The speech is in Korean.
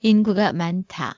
인구가 많다.